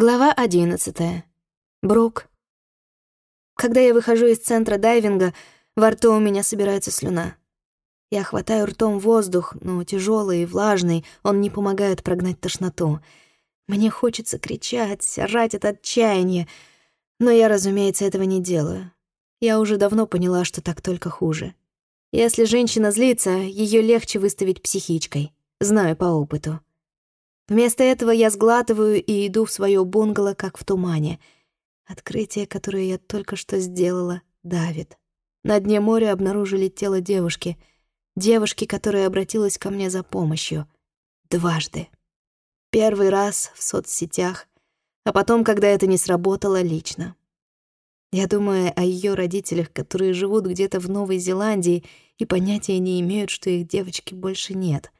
Глава одиннадцатая. Брук. Когда я выхожу из центра дайвинга, во рту у меня собирается слюна. Я хватаю ртом воздух, но тяжелый и влажный, он не помогает прогнать тошноту. Мне хочется кричать, орать от отчаяния, но я, разумеется, этого не делаю. Я уже давно поняла, что так только хуже. Если женщина злится, ее легче выставить психичкой. Знаю по опыту. Вместо этого я сглатываю и иду в свое бунгало, как в тумане. Открытие, которое я только что сделала, давит. На дне моря обнаружили тело девушки. Девушки, которая обратилась ко мне за помощью. Дважды. Первый раз в соцсетях, а потом, когда это не сработало, лично. Я думаю о ее родителях, которые живут где-то в Новой Зеландии и понятия не имеют, что их девочки больше нет —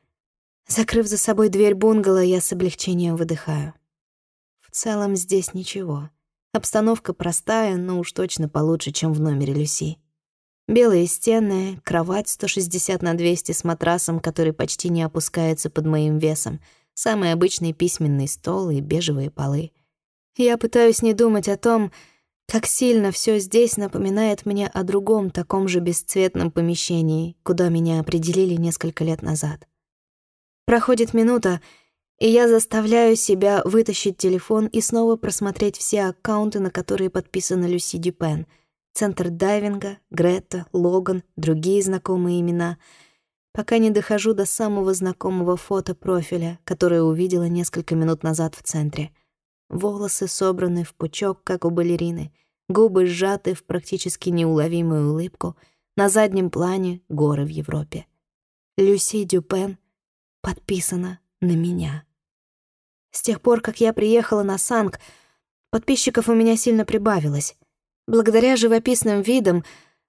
Закрыв за собой дверь бунгало, я с облегчением выдыхаю. В целом здесь ничего. Обстановка простая, но уж точно получше, чем в номере Люси. Белые стены, кровать 160 на 200 с матрасом, который почти не опускается под моим весом, самый обычный письменный стол и бежевые полы. Я пытаюсь не думать о том, как сильно все здесь напоминает мне о другом таком же бесцветном помещении, куда меня определили несколько лет назад. Проходит минута, и я заставляю себя вытащить телефон и снова просмотреть все аккаунты, на которые подписана Люси Дюпен. Центр дайвинга, Грета, Логан, другие знакомые имена. Пока не дохожу до самого знакомого фото профиля, которое увидела несколько минут назад в центре. Волосы собраны в пучок, как у балерины, губы сжаты в практически неуловимую улыбку, на заднем плане — горы в Европе. Люси Дюпен — подписано на меня. С тех пор, как я приехала на Санк, подписчиков у меня сильно прибавилось. Благодаря живописным видам,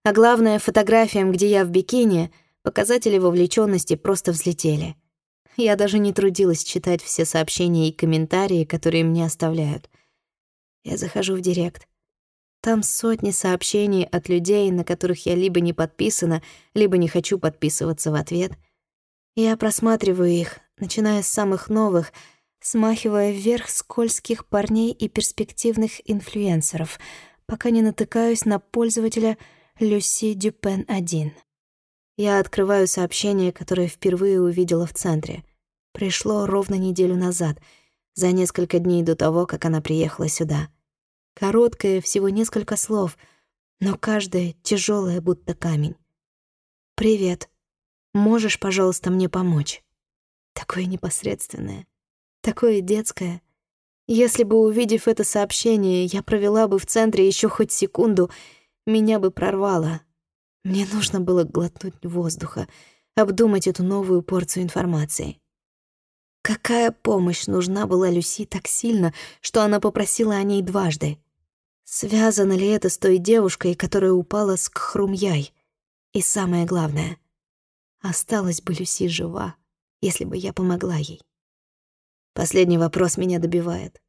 а главное фотографиям, где я в бикини, показатели вовлеченности просто взлетели. Я даже не трудилась читать все сообщения и комментарии, которые мне оставляют. Я захожу в директ. Там сотни сообщений от людей, на которых я либо не подписана, либо не хочу подписываться в ответ — я просматриваю их, начиная с самых новых, смахивая вверх скользких парней и перспективных инфлюенсеров, пока не натыкаюсь на пользователя Люси Дюпен-1. Я открываю сообщение, которое впервые увидела в центре. Пришло ровно неделю назад, за несколько дней до того, как она приехала сюда. Короткое, всего несколько слов, но каждое тяжелое, будто камень. «Привет. Можешь, пожалуйста, мне помочь?» Такое непосредственное, такое детское. Если бы, увидев это сообщение, я провела бы в центре еще хоть секунду, меня бы прорвало. Мне нужно было глотнуть воздуха, обдумать эту новую порцию информации. Какая помощь нужна была Люси так сильно, что она попросила о ней дважды? Связано ли это с той девушкой, которая упала с Кхрумьяй? И самое главное — Осталась бы Люси жива, если бы я помогла ей. Последний вопрос меня добивает.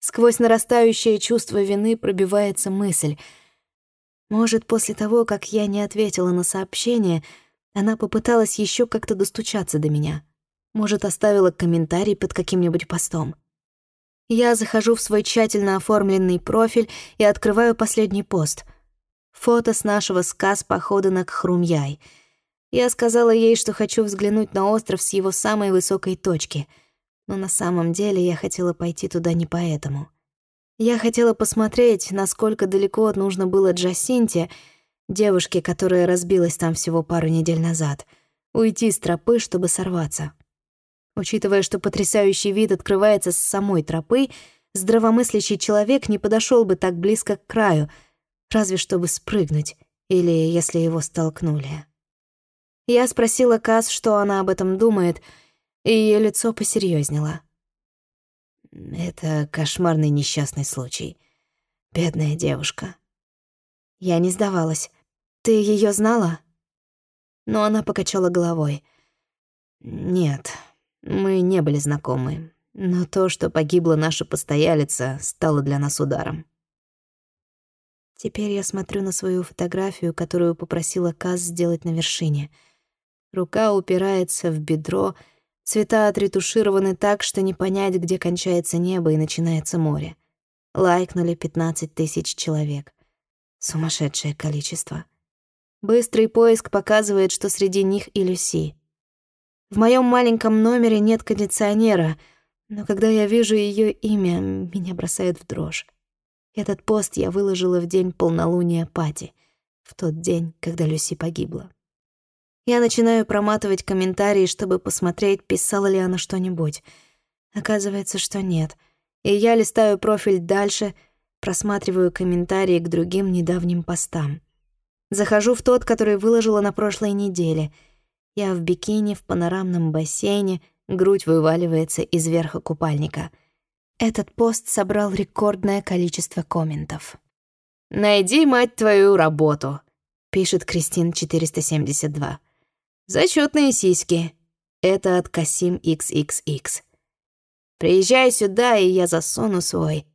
Сквозь нарастающее чувство вины пробивается мысль. Может, после того, как я не ответила на сообщение, она попыталась еще как-то достучаться до меня. Может, оставила комментарий под каким-нибудь постом. Я захожу в свой тщательно оформленный профиль и открываю последний пост. Фото с нашего сказ похода на Кхрумьяй — я сказала ей, что хочу взглянуть на остров с его самой высокой точки, но на самом деле я хотела пойти туда не поэтому. Я хотела посмотреть, насколько далеко нужно было Джасинте, девушке, которая разбилась там всего пару недель назад, уйти с тропы, чтобы сорваться. Учитывая, что потрясающий вид открывается с самой тропы, здравомыслящий человек не подошел бы так близко к краю, разве чтобы спрыгнуть, или если его столкнули. Я спросила Каз, что она об этом думает, и ее лицо посерьезнело. «Это кошмарный несчастный случай. Бедная девушка». Я не сдавалась. «Ты ее знала?» Но она покачала головой. «Нет, мы не были знакомы, но то, что погибла наша постоялица, стало для нас ударом». Теперь я смотрю на свою фотографию, которую попросила Каз сделать на вершине — Рука упирается в бедро, Цвета отретушированы так, что не понять, где кончается небо и начинается море. Лайкнули 15 тысяч человек. Сумасшедшее количество. Быстрый поиск показывает, что среди них и Люси. В моем маленьком номере нет кондиционера, но когда я вижу ее имя, меня бросает в дрожь. Этот пост я выложила в день полнолуния Пати, в тот день, когда Люси погибла. Я начинаю проматывать комментарии, чтобы посмотреть, писала ли она что-нибудь. Оказывается, что нет. И я листаю профиль дальше, просматриваю комментарии к другим недавним постам. Захожу в тот, который выложила на прошлой неделе. Я в бикини, в панорамном бассейне, грудь вываливается из верха купальника. Этот пост собрал рекордное количество комментов. «Найди, мать твою, работу», — пишет Кристин 472. Зачетные сиськи. Это от Касим XXX. Приезжай сюда, и я засуну свой.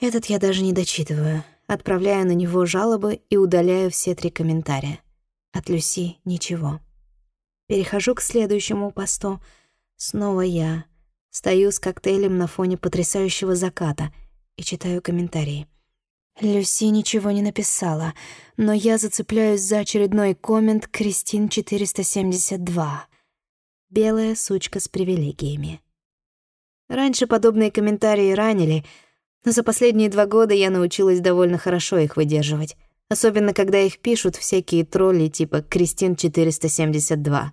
Этот я даже не дочитываю. Отправляю на него жалобы и удаляю все три комментария. От Люси ничего. Перехожу к следующему посту. Снова я. Стою с коктейлем на фоне потрясающего заката и читаю комментарии. Люси ничего не написала, но я зацепляюсь за очередной коммент Кристин 472. Белая сучка с привилегиями. Раньше подобные комментарии ранили, но за последние два года я научилась довольно хорошо их выдерживать. Особенно, когда их пишут всякие тролли типа Кристин 472».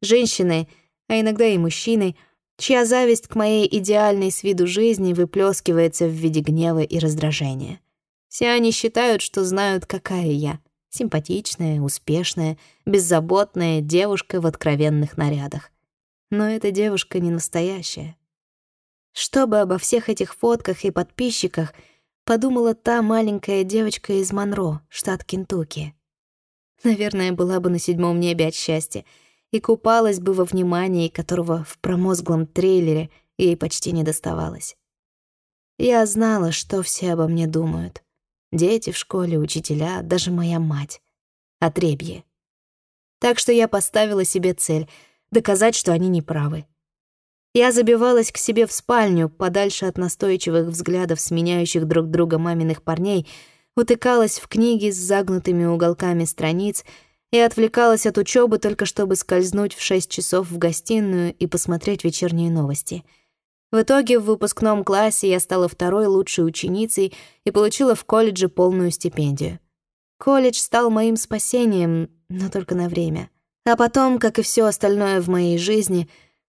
Женщины, а иногда и мужчины, чья зависть к моей идеальной с виду жизни выплескивается в виде гнева и раздражения. Все они считают, что знают, какая я. Симпатичная, успешная, беззаботная девушка в откровенных нарядах. Но эта девушка не настоящая. Что бы обо всех этих фотках и подписчиках подумала та маленькая девочка из Монро, штат Кентукки? Наверное, была бы на седьмом небе от счастья и купалась бы во внимании, которого в промозглом трейлере ей почти не доставалось. Я знала, что все обо мне думают. Дети в школе, учителя, даже моя мать. Отребье. Так что я поставила себе цель — доказать, что они неправы. Я забивалась к себе в спальню, подальше от настойчивых взглядов сменяющих друг друга маминых парней, утыкалась в книги с загнутыми уголками страниц и отвлекалась от учебы только чтобы скользнуть в шесть часов в гостиную и посмотреть вечерние новости — в итоге в выпускном классе я стала второй лучшей ученицей и получила в колледже полную стипендию. Колледж стал моим спасением, но только на время. А потом, как и все остальное в моей жизни,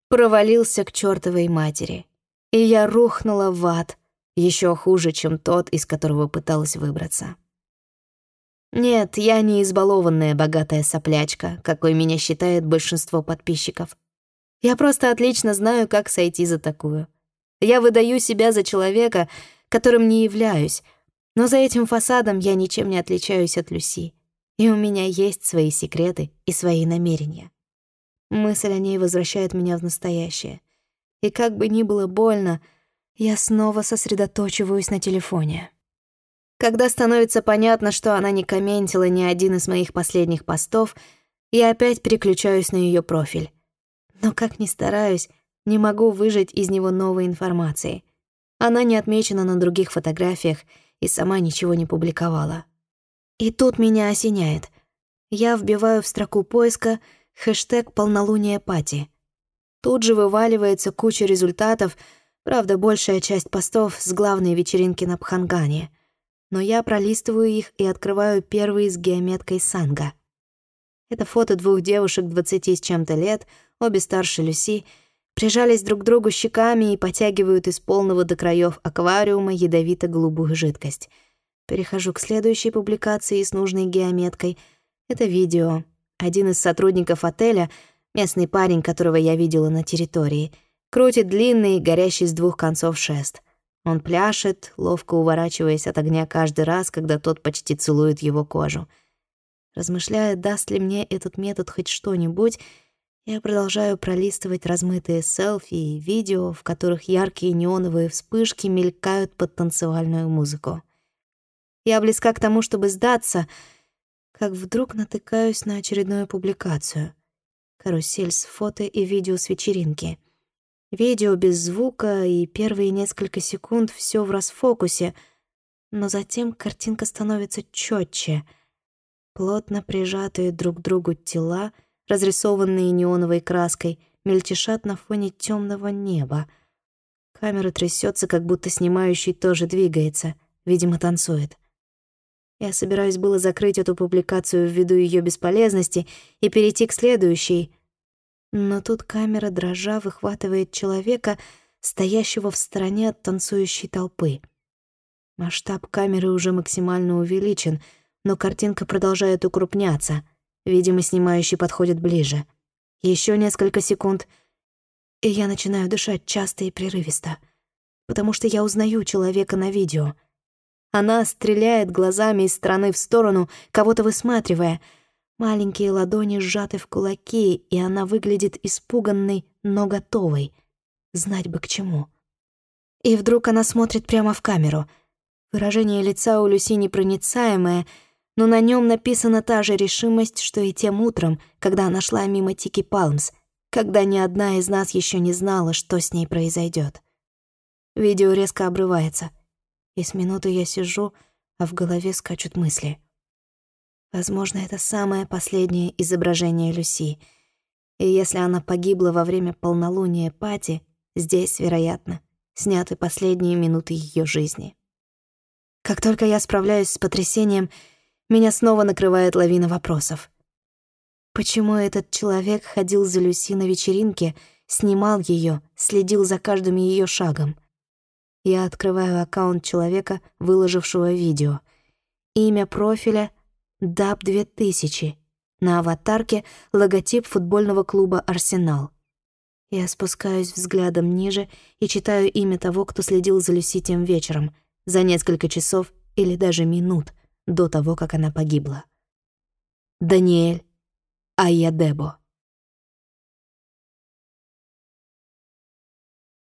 провалился к чертовой матери. И я рухнула в ад, еще хуже, чем тот, из которого пыталась выбраться. Нет, я не избалованная богатая соплячка, какой меня считает большинство подписчиков. Я просто отлично знаю, как сойти за такую. Я выдаю себя за человека, которым не являюсь, но за этим фасадом я ничем не отличаюсь от Люси. И у меня есть свои секреты и свои намерения. Мысль о ней возвращает меня в настоящее. И как бы ни было больно, я снова сосредоточиваюсь на телефоне. Когда становится понятно, что она не комментила ни один из моих последних постов, я опять переключаюсь на ее профиль. Но как ни стараюсь, не могу выжать из него новой информации. Она не отмечена на других фотографиях и сама ничего не публиковала. И тут меня осеняет. Я вбиваю в строку поиска хэштег «Полнолуние Пати». Тут же вываливается куча результатов, правда, большая часть постов с главной вечеринки на Пхангане. Но я пролистываю их и открываю первый с геометкой Санга. Это фото двух девушек 20 с чем-то лет, обе старше Люси, прижались друг к другу щеками и потягивают из полного до краев аквариума ядовито-голубую жидкость. Перехожу к следующей публикации с нужной геометкой. Это видео. Один из сотрудников отеля, местный парень, которого я видела на территории, крутит длинный, горящий с двух концов шест. Он пляшет, ловко уворачиваясь от огня каждый раз, когда тот почти целует его кожу. Размышляя, даст ли мне этот метод хоть что-нибудь, я продолжаю пролистывать размытые селфи и видео, в которых яркие неоновые вспышки мелькают под танцевальную музыку. Я близка к тому, чтобы сдаться, как вдруг натыкаюсь на очередную публикацию. Карусель с фото и видео с вечеринки. Видео без звука, и первые несколько секунд все в расфокусе, но затем картинка становится четче. Плотно прижатые друг к другу тела, разрисованные неоновой краской, мельтешат на фоне темного неба. Камера трясется, как будто снимающий тоже двигается, видимо, танцует. Я собираюсь было закрыть эту публикацию ввиду ее бесполезности и перейти к следующей. Но тут камера, дрожа, выхватывает человека, стоящего в стороне от танцующей толпы. Масштаб камеры уже максимально увеличен, но картинка продолжает укрупняться. Видимо, снимающий подходит ближе. Еще несколько секунд, и я начинаю дышать часто и прерывисто, потому что я узнаю человека на видео — она стреляет глазами из стороны в сторону, кого-то высматривая. Маленькие ладони сжаты в кулаки, и она выглядит испуганной, но готовой. Знать бы к чему. И вдруг она смотрит прямо в камеру. Выражение лица у Люси непроницаемое, но на нем написана та же решимость, что и тем утром, когда она шла мимо Тики Палмс, когда ни одна из нас еще не знала, что с ней произойдет. Видео резко обрывается — и с минуты я сижу, а в голове скачут мысли. Возможно, это самое последнее изображение Люси. И если она погибла во время полнолуния Пати, здесь, вероятно, сняты последние минуты ее жизни. Как только я справляюсь с потрясением, меня снова накрывает лавина вопросов. Почему этот человек ходил за Люси на вечеринке, снимал ее, следил за каждым ее шагом? Я открываю аккаунт человека, выложившего видео. Имя профиля — DAP2000. На аватарке — логотип футбольного клуба «Арсенал». Я спускаюсь взглядом ниже и читаю имя того, кто следил за Люси тем вечером, за несколько часов или даже минут до того, как она погибла. Даниэль Айядебо.